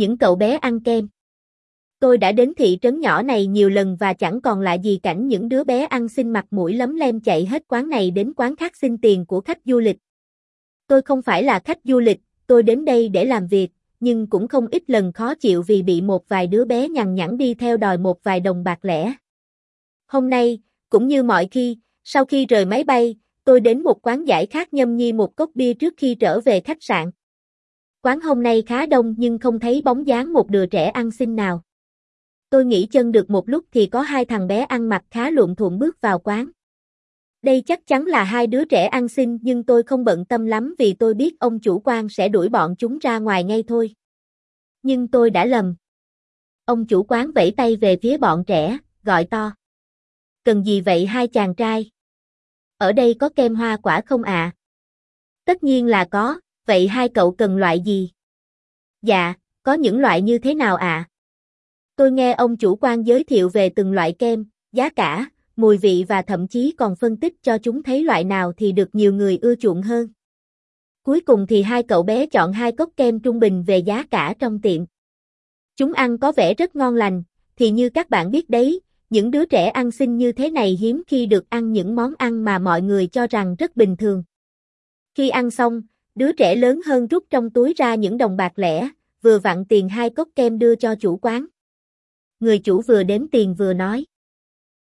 những cậu bé ăn kem. Tôi đã đến thị trấn nhỏ này nhiều lần và chẳng còn lại gì cảnh những đứa bé ăn xin mặt mũi lấm lem chạy hết quán này đến quán khác xin tiền của khách du lịch. Tôi không phải là khách du lịch, tôi đến đây để làm việc, nhưng cũng không ít lần khó chịu vì bị một vài đứa bé nhằn nhẵn đi theo đòi một vài đồng bạc lẻ. Hôm nay, cũng như mọi khi, sau khi rời máy bay, tôi đến một quán giải khát nhâm nhi một cốc bia trước khi trở về khách sạn. Quán hôm nay khá đông nhưng không thấy bóng dáng một đứa trẻ ăn xin nào. Tôi nghĩ chân được một lúc thì có hai thằng bé ăn mặc khá luộm thuộm bước vào quán. Đây chắc chắn là hai đứa trẻ ăn xin nhưng tôi không bận tâm lắm vì tôi biết ông chủ quan sẽ đuổi bọn chúng ra ngoài ngay thôi. Nhưng tôi đã lầm. Ông chủ quán vẫy tay về phía bọn trẻ, gọi to. Cần gì vậy hai chàng trai? Ở đây có kem hoa quả không ạ? À? Tất nhiên là có, vậy hai cậu cần loại gì? Dạ, có những loại như thế nào ạ? À? Tôi nghe ông chủ quan giới thiệu về từng loại kem, giá cả, mùi vị và thậm chí còn phân tích cho chúng thấy loại nào thì được nhiều người ưa chuộng hơn. Cuối cùng thì hai cậu bé chọn hai cốc kem trung bình về giá cả trong tiệm. Chúng ăn có vẻ rất ngon lành, thì như các bạn biết đấy, những đứa trẻ ăn xin như thế này hiếm khi được ăn những món ăn mà mọi người cho rằng rất bình thường. Khi ăn xong, đứa trẻ lớn hơn rút trong túi ra những đồng bạc lẻ, vừa vặn tiền hai cốc kem đưa cho chủ quán. Người chủ vừa đếm tiền vừa nói.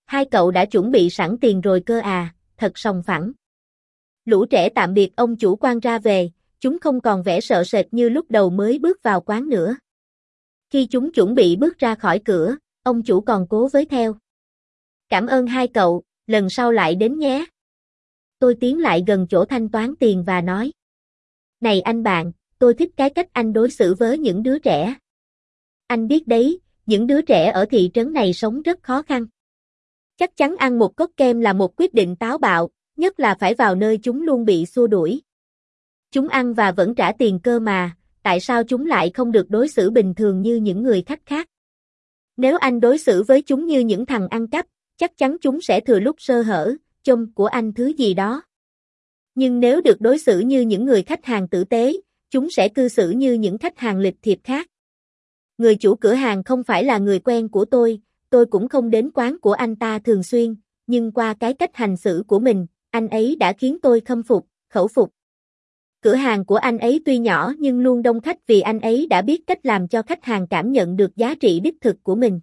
Hai cậu đã chuẩn bị sẵn tiền rồi cơ à, thật sòng phẳng. Lũ trẻ tạm biệt ông chủ quan ra về, chúng không còn vẻ sợ sệt như lúc đầu mới bước vào quán nữa. Khi chúng chuẩn bị bước ra khỏi cửa, ông chủ còn cố với theo. Cảm ơn hai cậu, lần sau lại đến nhé. Tôi tiến lại gần chỗ thanh toán tiền và nói. Này anh bạn, tôi thích cái cách anh đối xử với những đứa trẻ. Anh biết đấy, những đứa trẻ ở thị trấn này sống rất khó khăn. Chắc chắn ăn một cốc kem là một quyết định táo bạo, nhất là phải vào nơi chúng luôn bị xua đuổi. Chúng ăn và vẫn trả tiền cơ mà, tại sao chúng lại không được đối xử bình thường như những người khách khác? Nếu anh đối xử với chúng như những thằng ăn cắp, chắc chắn chúng sẽ thừa lúc sơ hở, chôm của anh thứ gì đó. Nhưng nếu được đối xử như những người khách hàng tử tế, chúng sẽ cư xử như những khách hàng lịch thiệp khác. Người chủ cửa hàng không phải là người quen của tôi, tôi cũng không đến quán của anh ta thường xuyên, nhưng qua cái cách hành xử của mình, anh ấy đã khiến tôi khâm phục, khẩu phục. Cửa hàng của anh ấy tuy nhỏ nhưng luôn đông khách vì anh ấy đã biết cách làm cho khách hàng cảm nhận được giá trị đích thực của mình.